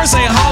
never say hi.